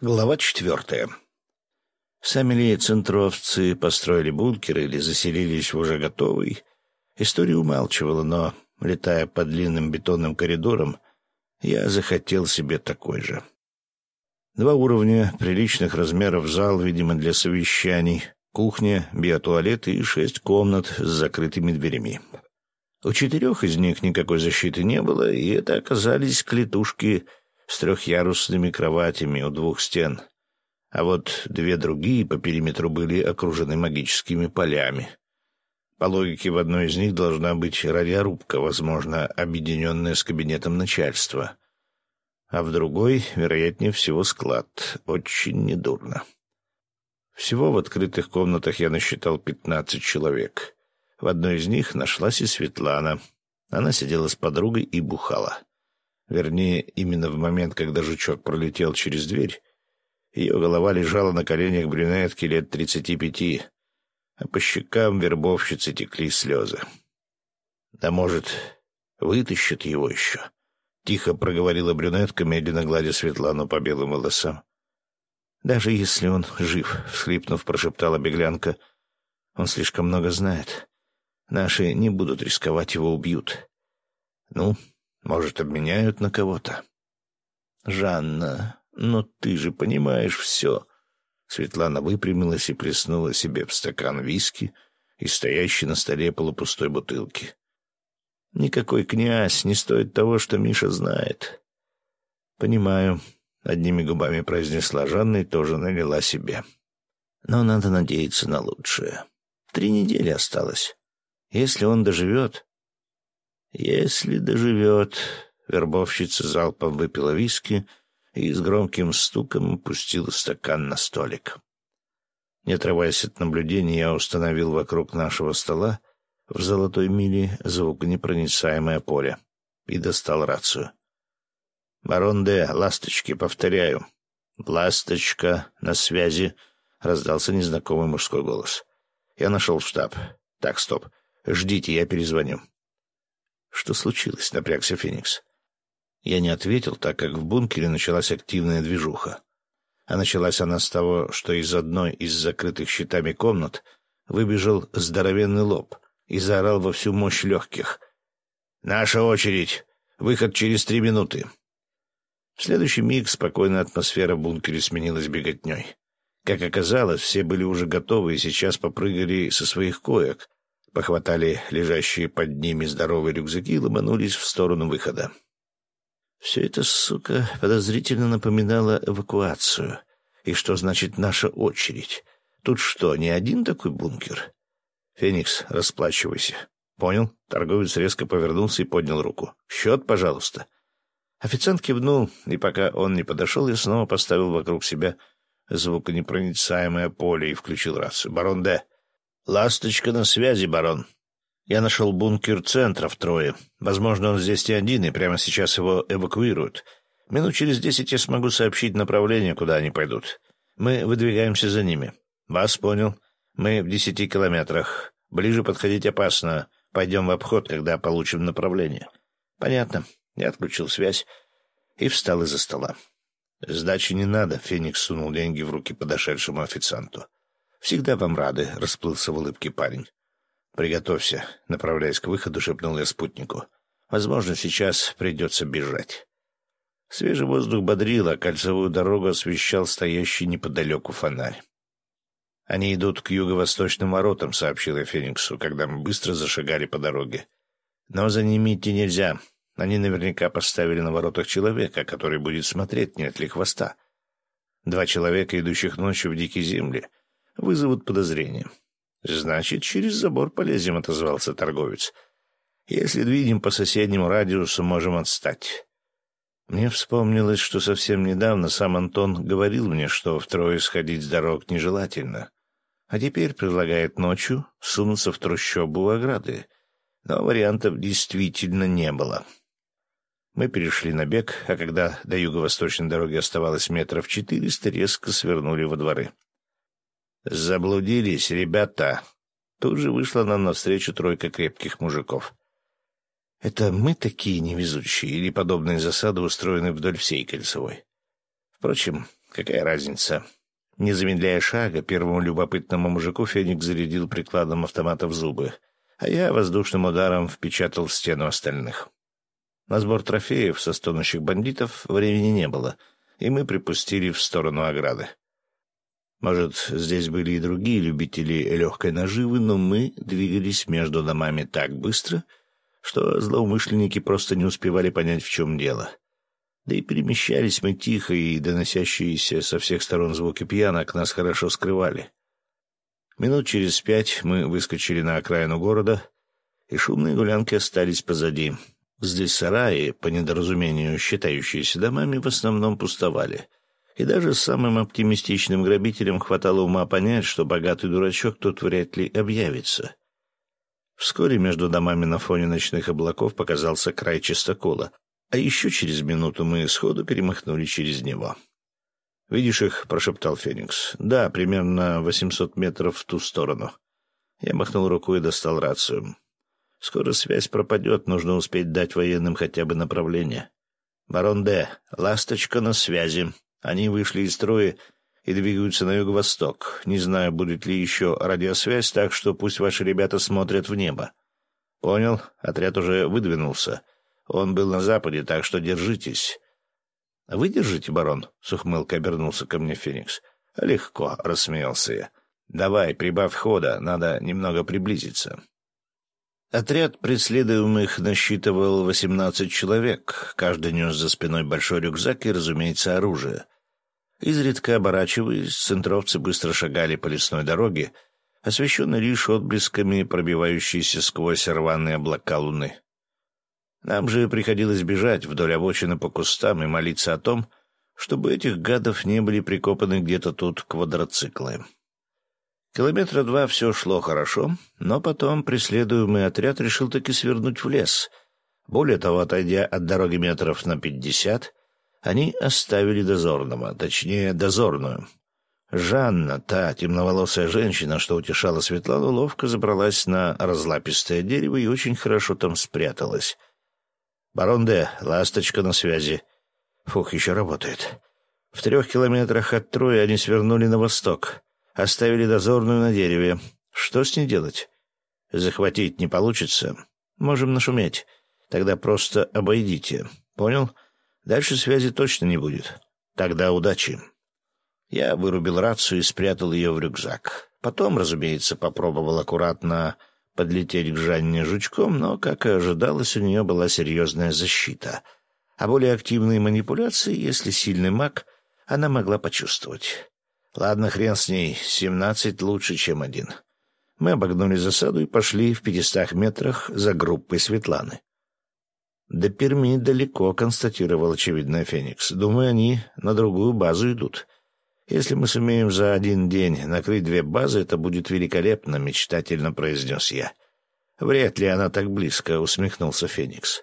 Глава четвертая. Сами ли центровцы построили бункеры или заселились в уже готовый, история умалчивала, но, летая по длинным бетонным коридорам, я захотел себе такой же. Два уровня, приличных размеров зал, видимо, для совещаний, кухня, биотуалет и шесть комнат с закрытыми дверями. У четырех из них никакой защиты не было, и это оказались клетушки с трехъярусными кроватями у двух стен, а вот две другие по периметру были окружены магическими полями. По логике, в одной из них должна быть радиорубка, возможно, объединенная с кабинетом начальства, а в другой, вероятнее всего, склад. Очень недурно. Всего в открытых комнатах я насчитал пятнадцать человек. В одной из них нашлась и Светлана. Она сидела с подругой и бухала. Вернее, именно в момент, когда жучок пролетел через дверь, ее голова лежала на коленях брюнетки лет тридцати пяти, а по щекам вербовщицы текли слезы. «Да, может, вытащит его еще?» — тихо проговорила брюнетка, медленно гладя Светлану по белым волосам. «Даже если он жив», — всхлипнув, прошептала беглянка, — «он слишком много знает. Наши не будут рисковать, его убьют». «Ну, может, обменяют на кого-то. «Жанна, но ты же понимаешь все». Светлана выпрямилась и плеснула себе в стакан виски и стоящей на столе полупустой бутылки. «Никакой князь не стоит того, что Миша знает». «Понимаю», — одними губами произнесла Жанна и тоже налила себе. «Но надо надеяться на лучшее. Три недели осталось. Если он доживет, если доживет, вербовщица залпом выпила виски и с громким стуком опустила стакан на столик. Не отрываясь от наблюдения, я установил вокруг нашего стола в золотой миле звуконепроницаемое поле и достал рацию. «Барон Д, ласточки, повторяю. Ласточка, на связи», — раздался незнакомый мужской голос. Я нашел штаб. Так, стоп. Ждите, я перезвоню. Что случилось? Напрягся Феникс. Я не ответил, так как в бункере началась активная движуха. А началась она с того, что из одной из закрытых щитами комнат выбежал здоровенный лоб и заорал во всю мощь легких. «Наша очередь! Выход через три минуты!» В следующий миг спокойная атмосфера в бункере сменилась беготней. Как оказалось, все были уже готовы и сейчас попрыгали со своих коек, похватали лежащие под ними здоровые рюкзаки и ломанулись в сторону выхода. Все это, сука, подозрительно напоминало эвакуацию. И что значит «наша очередь»? Тут что, не один такой бункер? Феникс, расплачивайся. Понял? Торговец резко повернулся и поднял руку. Счет, пожалуйста. Официант кивнул, и пока он не подошел, я снова поставил вокруг себя звуконепроницаемое поле и включил рацию. «Барон Д. «Ласточка на связи, барон. Я нашел бункер центра в Трое. Возможно, он здесь не один, и прямо сейчас его эвакуируют. Минут через десять я смогу сообщить направление, куда они пойдут. Мы выдвигаемся за ними. Вас понял. Мы в десяти километрах. Ближе подходить опасно. Пойдем в обход, когда получим направление». «Понятно». Я отключил связь и встал из-за стола. «Сдачи не надо», — Феникс сунул деньги в руки подошедшему официанту. «Всегда вам рады», — расплылся в улыбке парень. «Приготовься», — направляясь к выходу, шепнул я спутнику. «Возможно, сейчас придется бежать». Свежий воздух бодрил, а кольцевую дорогу освещал стоящий неподалеку фонарь. «Они идут к юго-восточным воротам», — сообщил я Фениксу, когда мы быстро зашагали по дороге. «Но за ними идти нельзя. Они наверняка поставили на воротах человека, который будет смотреть, нет ли хвоста. Два человека, идущих ночью в дикие земли, вызовут подозрения. «Значит, через забор полезем», — отозвался торговец. «Если двинем по соседнему радиусу, можем отстать». Мне вспомнилось, что совсем недавно сам Антон говорил мне, что втрое сходить с дорог нежелательно, а теперь предлагает ночью сунуться в трущобу ограды. Но вариантов действительно не было. Мы перешли на бег, а когда до юго-восточной дороги оставалось метров четыреста, резко свернули во дворы. «Заблудились, ребята!» Тут же вышла нам навстречу тройка крепких мужиков. «Это мы такие невезучие или подобные засады устроены вдоль всей кольцевой?» Впрочем, какая разница? Не замедляя шага, первому любопытному мужику Феникс зарядил прикладом автомата в зубы, а я воздушным ударом впечатал в стену остальных. На сбор трофеев со стонущих бандитов времени не было, и мы припустили в сторону ограды. Может, здесь были и другие любители легкой наживы, но мы двигались между домами так быстро, что злоумышленники просто не успевали понять, в чем дело. Да и перемещались мы тихо, и доносящиеся со всех сторон звуки пьянок нас хорошо скрывали. Минут через пять мы выскочили на окраину города, и шумные гулянки остались позади. Здесь сараи, по недоразумению считающиеся домами, в основном пустовали — и даже самым оптимистичным грабителям хватало ума понять, что богатый дурачок тут вряд ли объявится. Вскоре между домами на фоне ночных облаков показался край чистокола, а еще через минуту мы сходу перемахнули через него. «Видишь их?» — прошептал Феникс. «Да, примерно восемьсот метров в ту сторону». Я махнул рукой и достал рацию. «Скоро связь пропадет, нужно успеть дать военным хотя бы направление». «Барон Д, ласточка на связи», они вышли из строя и двигаются на юго-восток. Не знаю, будет ли еще радиосвязь, так что пусть ваши ребята смотрят в небо. Понял? Отряд уже выдвинулся. Он был на западе, так что держитесь. Вы держите, барон? С ухмылкой обернулся ко мне Феникс. Легко, рассмеялся я. Давай, прибавь хода, надо немного приблизиться. Отряд преследуемых насчитывал восемнадцать человек. Каждый нес за спиной большой рюкзак и, разумеется, оружие. Изредка оборачиваясь, центровцы быстро шагали по лесной дороге, освещенной лишь отблесками, пробивающейся сквозь рваные облака луны. Нам же приходилось бежать вдоль обочины по кустам и молиться о том, чтобы этих гадов не были прикопаны где-то тут квадроциклы. Километра два все шло хорошо, но потом преследуемый отряд решил таки свернуть в лес. Более того, отойдя от дороги метров на пятьдесят, они оставили дозорного, точнее, дозорную. Жанна, та темноволосая женщина, что утешала Светлану, ловко забралась на разлапистое дерево и очень хорошо там спряталась. «Барон Д, ласточка на связи». Фух, еще работает. В трех километрах от Трои они свернули на восток. Оставили дозорную на дереве. Что с ней делать? Захватить не получится. Можем нашуметь. Тогда просто обойдите. Понял? Дальше связи точно не будет. Тогда удачи. Я вырубил рацию и спрятал ее в рюкзак. Потом, разумеется, попробовал аккуратно подлететь к Жанне жучком, но, как и ожидалось, у нее была серьезная защита. А более активные манипуляции, если сильный маг, она могла почувствовать. Ладно, хрен с ней, семнадцать лучше, чем один. Мы обогнули засаду и пошли в пятистах метрах за группой Светланы. «До Перми далеко», — констатировал очевидно Феникс. «Думаю, они на другую базу идут. Если мы сумеем за один день накрыть две базы, это будет великолепно», — мечтательно произнес я. «Вряд ли она так близко», — усмехнулся Феникс.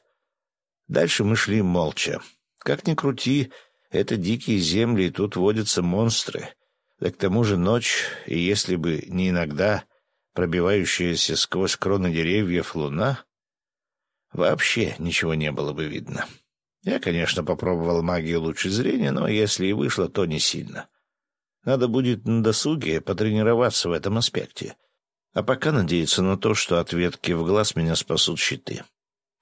Дальше мы шли молча. Как ни крути, это дикие земли, и тут водятся монстры. Да к тому же ночь, и если бы не иногда пробивающаяся сквозь кроны деревьев луна, вообще ничего не было бы видно. Я, конечно, попробовал магию лучше зрения, но если и вышло, то не сильно. Надо будет на досуге потренироваться в этом аспекте. А пока надеяться на то, что ответки в глаз меня спасут щиты.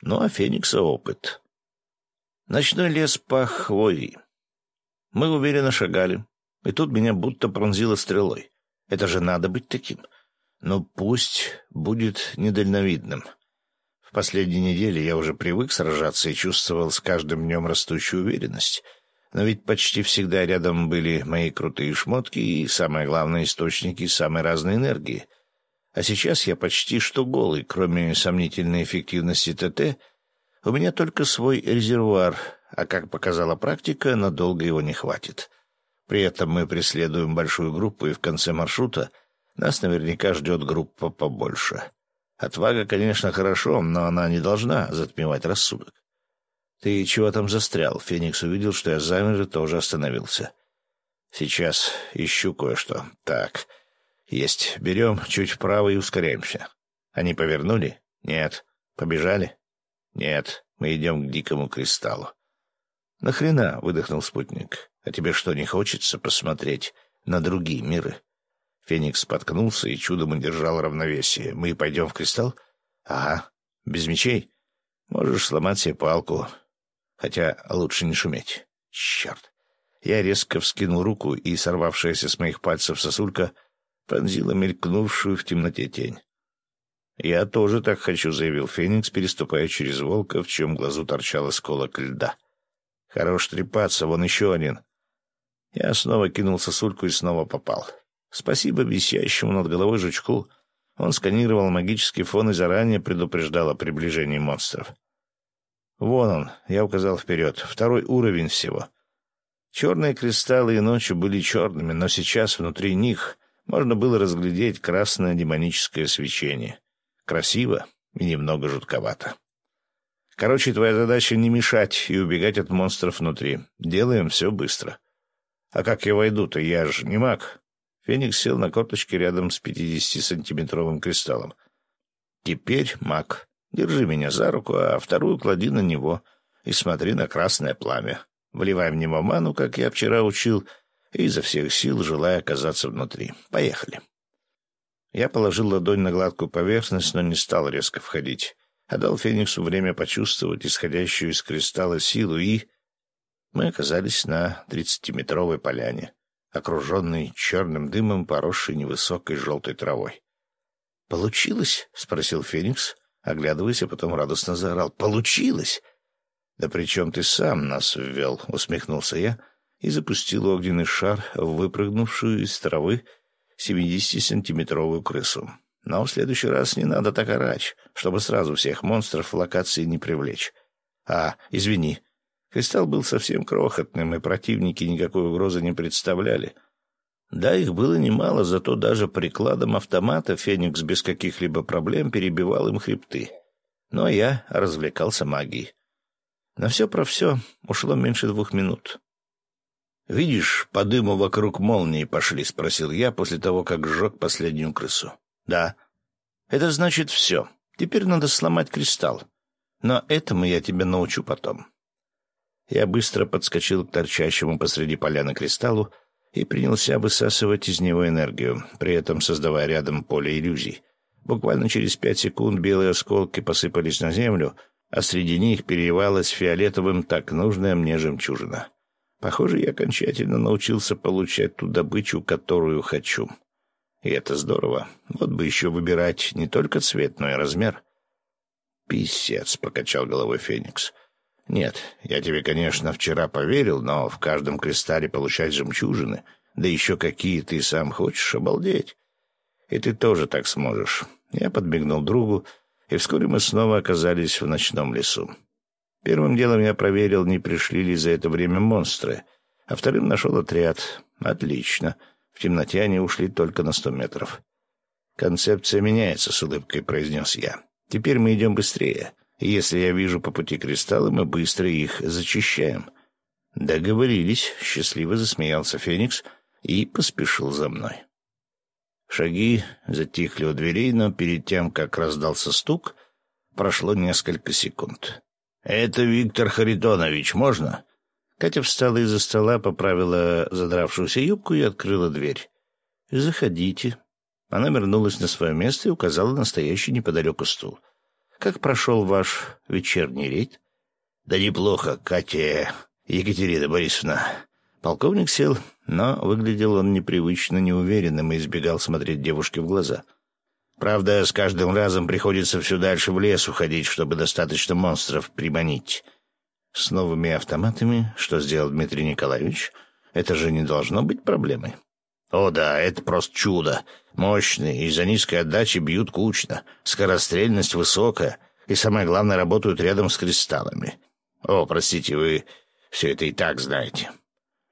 Ну, а Феникса опыт. Ночной лес пах хвоей. Мы уверенно шагали, и тут меня будто пронзило стрелой. Это же надо быть таким. Но пусть будет недальновидным. В последние недели я уже привык сражаться и чувствовал с каждым днем растущую уверенность. Но ведь почти всегда рядом были мои крутые шмотки и, самое главное, источники самой разной энергии. А сейчас я почти что голый, кроме сомнительной эффективности ТТ, у меня только свой резервуар, а, как показала практика, надолго его не хватит. При этом мы преследуем большую группу, и в конце маршрута нас наверняка ждет группа побольше. Отвага, конечно, хорошо, но она не должна затмевать рассудок. «Ты чего там застрял?» Феникс увидел, что я замер и тоже остановился. «Сейчас ищу кое-что. Так, есть. Берем чуть вправо и ускоряемся. Они повернули? Нет. Побежали? Нет. Мы идем к дикому кристаллу. «Нахрена?» — выдохнул спутник. «А тебе что, не хочется посмотреть на другие миры?» Феникс споткнулся и чудом удержал равновесие. «Мы пойдем в кристалл?» «Ага. Без мечей? Можешь сломать себе палку. Хотя лучше не шуметь. Черт!» Я резко вскинул руку, и сорвавшаяся с моих пальцев сосулька пронзила мелькнувшую в темноте тень. «Я тоже так хочу», — заявил Феникс, переступая через волка, в чем глазу торчал осколок льда. «Хорош трепаться, вон еще один». Я снова кинул сосульку и снова попал. Спасибо висящему над головой жучку. Он сканировал магический фон и заранее предупреждал о приближении монстров. «Вон он», — я указал вперед, — «второй уровень всего». Черные кристаллы и ночью были черными, но сейчас внутри них можно было разглядеть красное демоническое свечение. Красиво и немного жутковато. Короче, твоя задача не мешать и убегать от монстров внутри. Делаем все быстро. А как я войду-то? Я же не маг. Феникс сел на корточки рядом с пятидесятисантиметровым кристаллом. Теперь маг. Держи меня за руку, а вторую клади на него и смотри на красное пламя. Вливай в него ману, как я вчера учил, и изо всех сил желая оказаться внутри. Поехали. Я положил ладонь на гладкую поверхность, но не стал резко входить. А дал Фениксу время почувствовать исходящую из кристалла силу, и... Мы оказались на тридцатиметровой поляне, окруженной черным дымом, поросшей невысокой желтой травой. «Получилось?» — спросил Феникс, оглядываясь, а потом радостно заорал. «Получилось!» «Да при чем ты сам нас ввел?» — усмехнулся я и запустил огненный шар в выпрыгнувшую из травы семидесятисантиметровую крысу. Но в следующий раз не надо так орать, чтобы сразу всех монстров в локации не привлечь. А, извини. Кристалл был совсем крохотным, и противники никакой угрозы не представляли. Да, их было немало, зато даже прикладом автомата Феникс без каких-либо проблем перебивал им хребты. Но я развлекался магией. На все про все ушло меньше двух минут. «Видишь, по дыму вокруг молнии пошли?» — спросил я после того, как сжег последнюю крысу. «Да». «Это значит все. Теперь надо сломать кристалл. Но этому я тебя научу потом». Я быстро подскочил к торчащему посреди поляны кристаллу и принялся высасывать из него энергию, при этом создавая рядом поле иллюзий. Буквально через пять секунд белые осколки посыпались на землю — а среди них переливалась фиолетовым так нужная мне жемчужина. Похоже, я окончательно научился получать ту добычу, которую хочу. И это здорово. Вот бы еще выбирать не только цвет, но и размер. «Писец», — покачал головой Феникс. «Нет, я тебе, конечно, вчера поверил, но в каждом кристалле получать жемчужины, да еще какие ты сам хочешь, обалдеть. И ты тоже так сможешь». Я подмигнул другу, — и вскоре мы снова оказались в ночном лесу. Первым делом я проверил, не пришли ли за это время монстры, а вторым нашел отряд. Отлично. В темноте они ушли только на сто метров. «Концепция меняется», — с улыбкой произнес я. «Теперь мы идем быстрее, если я вижу по пути кристаллы, мы быстро их зачищаем». «Договорились», — счастливо засмеялся Феникс и поспешил за мной. Шаги затихли у дверей, но перед тем, как раздался стук, прошло несколько секунд. «Это Виктор Харитонович, можно?» Катя встала из-за стола, поправила задравшуюся юбку и открыла дверь. «Заходите». Она вернулась на свое место и указала на стоящий неподалеку стул. «Как прошел ваш вечерний рейд?» «Да неплохо, Катя Екатерина Борисовна. Полковник сел, но выглядел он непривычно неуверенным и избегал смотреть девушке в глаза. Правда, с каждым разом приходится все дальше в лес уходить, чтобы достаточно монстров приманить. С новыми автоматами, что сделал Дмитрий Николаевич, это же не должно быть проблемой. О да, это просто чудо. Мощные, из-за низкой отдачи бьют кучно, скорострельность высокая, и самое главное, работают рядом с кристаллами. О, простите, вы все это и так знаете.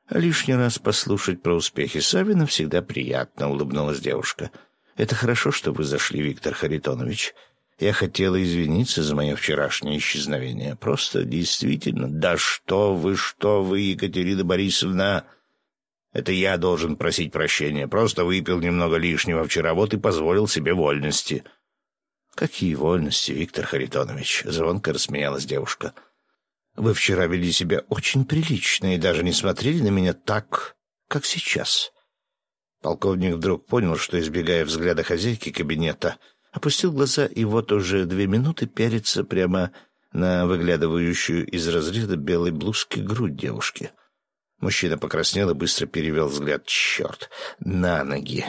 Лишний раз послушать про успехи Савина всегда приятно, — улыбнулась девушка. — Это хорошо, что вы зашли, Виктор Харитонович. Я хотела извиниться за мое вчерашнее исчезновение. Просто действительно... Да что вы, что вы, Екатерина Борисовна... Это я должен просить прощения. Просто выпил немного лишнего вчера, вот и позволил себе вольности. — Какие вольности, Виктор Харитонович? — звонко рассмеялась девушка. — Вы вчера вели себя очень прилично и даже не смотрели на меня так, как сейчас». Полковник вдруг понял, что, избегая взгляда хозяйки кабинета, опустил глаза и вот уже две минуты пялится прямо на выглядывающую из разряда белой блузки грудь девушки. Мужчина покраснел и быстро перевел взгляд. «Черт! На ноги!»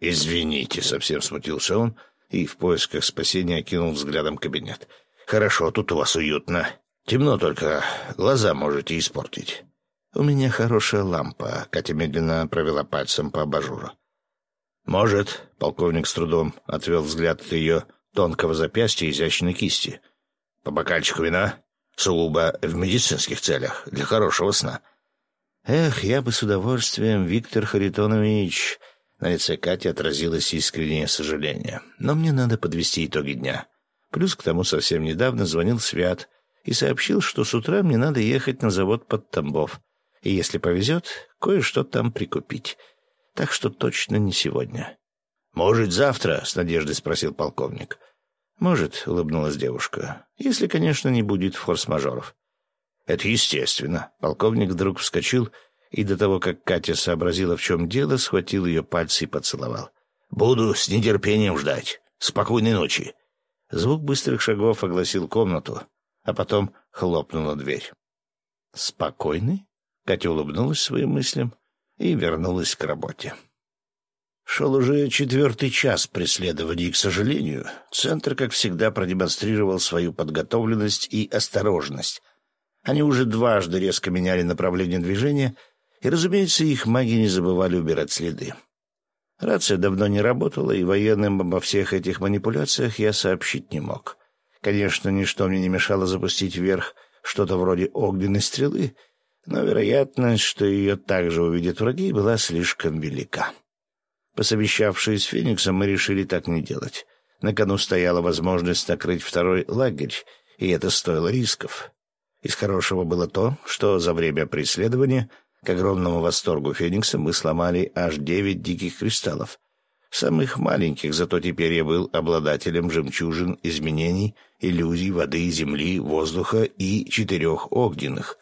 «Извините», — совсем смутился он и в поисках спасения окинул взглядом кабинет. «Хорошо, тут у вас уютно. Темно только, глаза можете испортить». «У меня хорошая лампа», — Катя медленно провела пальцем по абажуру. «Может», — полковник с трудом отвел взгляд от ее тонкого запястья и изящной кисти. «По бокальчику вина? Сугубо в медицинских целях, для хорошего сна». «Эх, я бы с удовольствием, Виктор Харитонович...» На лице Кати отразилось искреннее сожаление. «Но мне надо подвести итоги дня. Плюс к тому совсем недавно звонил Свят и сообщил, что с утра мне надо ехать на завод под Тамбов. И если повезет, кое-что там прикупить. Так что точно не сегодня». «Может, завтра?» — с надеждой спросил полковник. «Может», — улыбнулась девушка, — «если, конечно, не будет форс-мажоров». «Это естественно». Полковник вдруг вскочил и до того, как Катя сообразила, в чем дело, схватил ее пальцы и поцеловал. «Буду с нетерпением ждать. Спокойной ночи». Звук быстрых шагов огласил комнату, а потом хлопнула дверь. «Спокойный?» — Катя улыбнулась своим мыслям и вернулась к работе. Шел уже четвертый час преследований, и, к сожалению, Центр, как всегда, продемонстрировал свою подготовленность и осторожность. Они уже дважды резко меняли направление движения — и, разумеется, их маги не забывали убирать следы. Рация давно не работала, и военным обо всех этих манипуляциях я сообщить не мог. Конечно, ничто мне не мешало запустить вверх что-то вроде огненной стрелы, но вероятность, что ее также увидят враги, была слишком велика. Посовещавшись с Фениксом, мы решили так не делать. На кону стояла возможность накрыть второй лагерь, и это стоило рисков. Из хорошего было то, что за время преследования к огромному восторгу Феникса мы сломали аж девять диких кристаллов. Самых маленьких, зато теперь я был обладателем жемчужин изменений, иллюзий воды, земли, воздуха и четырех огненных.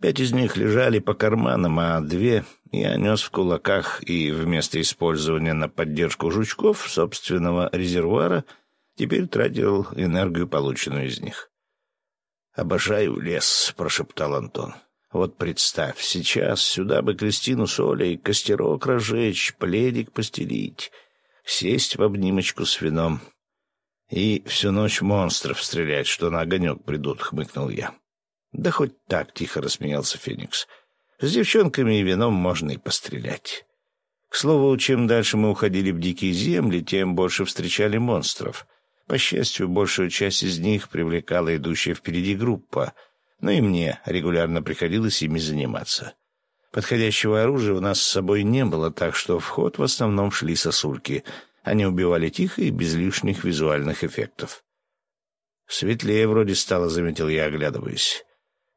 Пять из них лежали по карманам, а две я нес в кулаках и вместо использования на поддержку жучков собственного резервуара теперь тратил энергию, полученную из них. «Обожаю лес», — прошептал Антон. Вот представь, сейчас сюда бы Кристину с Олей, костерок разжечь, пледик постелить, сесть в обнимочку с вином и всю ночь монстров стрелять, что на огонек придут, — хмыкнул я. Да хоть так, — тихо рассмеялся Феникс. С девчонками и вином можно и пострелять. К слову, чем дальше мы уходили в дикие земли, тем больше встречали монстров. По счастью, большую часть из них привлекала идущая впереди группа — но и мне регулярно приходилось ими заниматься. Подходящего оружия у нас с собой не было, так что в ход в основном шли сосульки. Они убивали тихо и без лишних визуальных эффектов. «Светлее вроде стало», — заметил я, оглядываясь.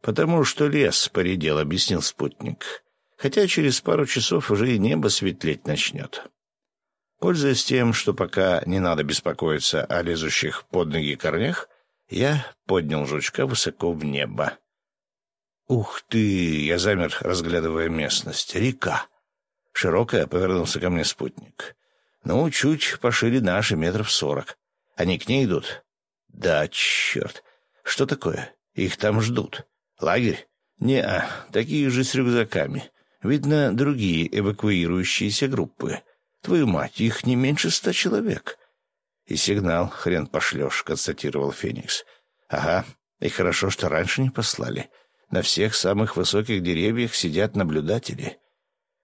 «Потому что лес поредел», — объяснил спутник. «Хотя через пару часов уже и небо светлеть начнет». Пользуясь тем, что пока не надо беспокоиться о лезущих под ноги корнях, я поднял жучка высоко в небо. «Ух ты!» — я замер, разглядывая местность. «Река!» Широкая, повернулся ко мне спутник. «Ну, чуть пошире наши, метров сорок. Они к ней идут?» «Да, черт! Что такое? Их там ждут. Лагерь?» «Не-а, такие же с рюкзаками. Видно, другие эвакуирующиеся группы. Твою мать, их не меньше ста человек. «И сигнал хрен пошлешь», — констатировал Феникс. «Ага, и хорошо, что раньше не послали. На всех самых высоких деревьях сидят наблюдатели.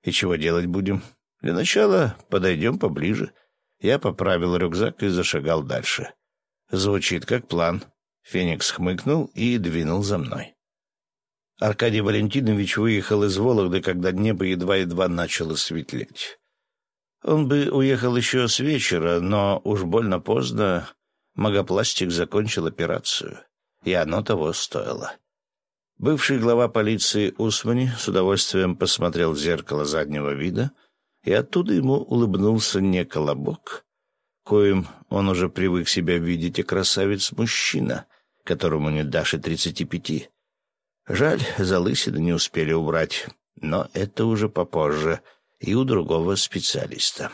И чего делать будем? Для начала подойдем поближе». Я поправил рюкзак и зашагал дальше. «Звучит как план». Феникс хмыкнул и двинул за мной. Аркадий Валентинович выехал из Вологды, когда небо едва-едва начало светлеть. Он бы уехал еще с вечера, но уж больно поздно Магопластик закончил операцию, и оно того стоило. Бывший глава полиции Усмани с удовольствием посмотрел в зеркало заднего вида, и оттуда ему улыбнулся не колобок, коим он уже привык себя видеть, и красавец-мужчина, которому не дашь и тридцати пяти. Жаль, залысины не успели убрать, но это уже попозже и у другого специалиста.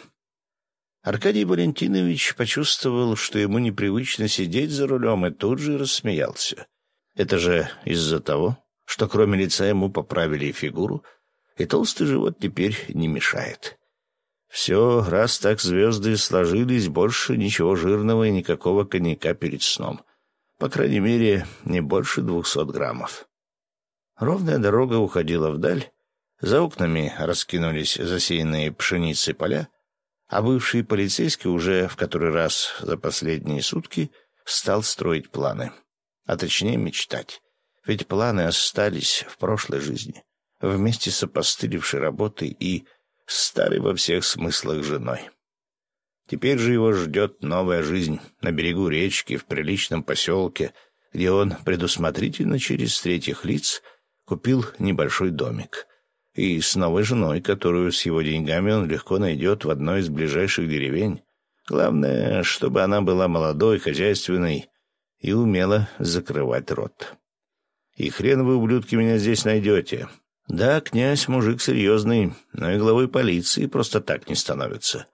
Аркадий Валентинович почувствовал, что ему непривычно сидеть за рулем, и тут же рассмеялся. Это же из-за того, что кроме лица ему поправили и фигуру, и толстый живот теперь не мешает. Все, раз так звезды сложились, больше ничего жирного и никакого коньяка перед сном. По крайней мере, не больше двухсот граммов. Ровная дорога уходила вдаль, за окнами раскинулись засеянные пшеницей поля, а бывший полицейский уже в который раз за последние сутки стал строить планы. А точнее мечтать. Ведь планы остались в прошлой жизни, вместе с опостылевшей работой и старой во всех смыслах женой. Теперь же его ждет новая жизнь на берегу речки, в приличном поселке, где он предусмотрительно через третьих лиц купил небольшой домик. И с новой женой, которую с его деньгами он легко найдет в одной из ближайших деревень. Главное, чтобы она была молодой, хозяйственной и умела закрывать рот. И хрен вы, ублюдки, меня здесь найдете. Да, князь мужик серьезный, но и главой полиции просто так не становится.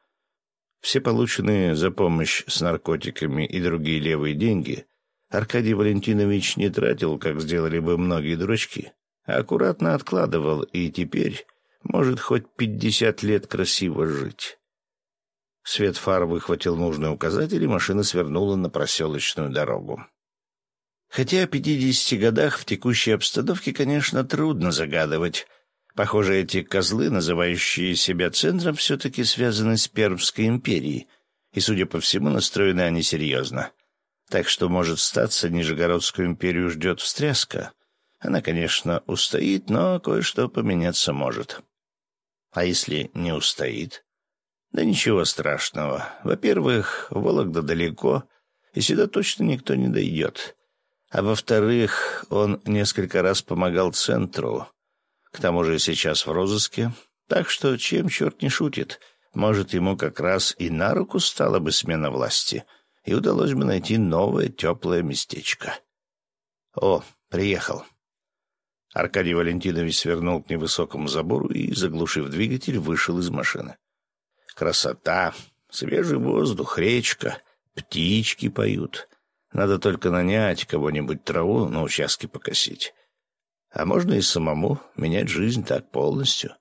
Все полученные за помощь с наркотиками и другие левые деньги Аркадий Валентинович не тратил, как сделали бы многие дурачки, аккуратно откладывал и теперь может хоть пятьдесят лет красиво жить. Свет фар выхватил нужный указатель, и машина свернула на проселочную дорогу. Хотя о пятидесяти годах в текущей обстановке, конечно, трудно загадывать. Похоже, эти козлы, называющие себя центром, все-таки связаны с Пермской империей, и, судя по всему, настроены они серьезно. Так что, может статься, Нижегородскую империю ждет встряска. Она, конечно, устоит, но кое-что поменяться может. А если не устоит? Да ничего страшного. Во-первых, Вологда далеко, и сюда точно никто не дойдет. А во-вторых, он несколько раз помогал центру. К тому же сейчас в розыске. Так что чем черт не шутит, может, ему как раз и на руку стала бы смена власти, и удалось бы найти новое теплое местечко. О, приехал. Аркадий Валентинович свернул к невысокому забору и, заглушив двигатель, вышел из машины. Красота, свежий воздух, речка, птички поют. Надо только нанять кого-нибудь траву на участке покосить. А можно и самому менять жизнь так полностью.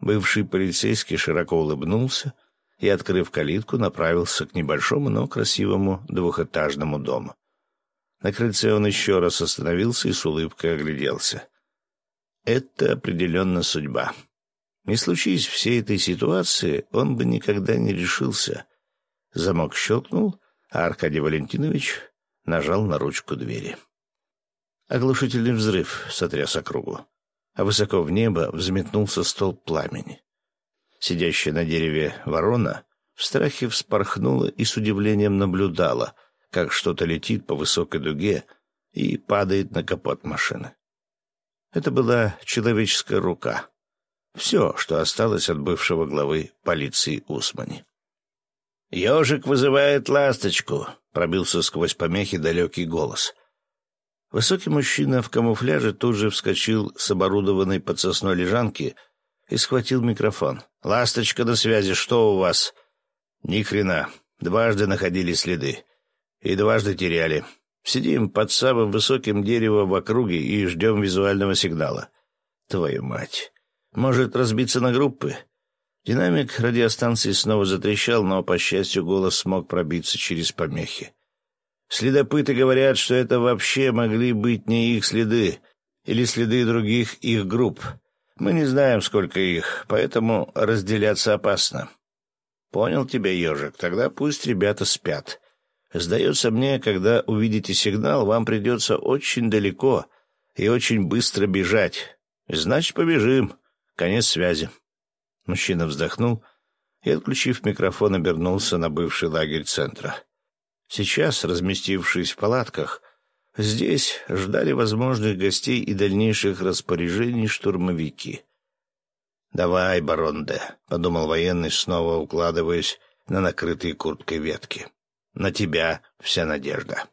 Бывший полицейский широко улыбнулся и, открыв калитку, направился к небольшому, но красивому двухэтажному дому. На крыльце он еще раз остановился и с улыбкой огляделся. Это определенно судьба. Не случись всей этой ситуации, он бы никогда не решился. Замок щелкнул, а Аркадий Валентинович нажал на ручку двери. Оглушительный взрыв сотряс округу, а высоко в небо взметнулся столб пламени. Сидящая на дереве ворона в страхе вспорхнула и с удивлением наблюдала, как что-то летит по высокой дуге и падает на капот машины. Это была человеческая рука. Все, что осталось от бывшего главы полиции Усмани. «Ежик вызывает ласточку», — пробился сквозь помехи далекий голос. Высокий мужчина в камуфляже тут же вскочил с оборудованной под сосной лежанки и схватил микрофон. «Ласточка на связи, что у вас?» «Ни хрена. Дважды находили следы. И дважды теряли. Сидим под самым высоким деревом в округе и ждем визуального сигнала. Твою мать. Может разбиться на группы?» Динамик радиостанции снова затрещал, но, по счастью, голос смог пробиться через помехи. Следопыты говорят, что это вообще могли быть не их следы или следы других их групп. Мы не знаем, сколько их, поэтому разделяться опасно. Понял тебя, ежик, тогда пусть ребята спят. Сдается мне, когда увидите сигнал, вам придется очень далеко и очень быстро бежать. Значит, побежим. Конец связи. Мужчина вздохнул и, отключив микрофон, обернулся на бывший лагерь центра. Сейчас, разместившись в палатках, здесь ждали возможных гостей и дальнейших распоряжений штурмовики. «Давай, барон Д», — подумал военный, снова укладываясь на накрытые курткой ветки. «На тебя вся надежда».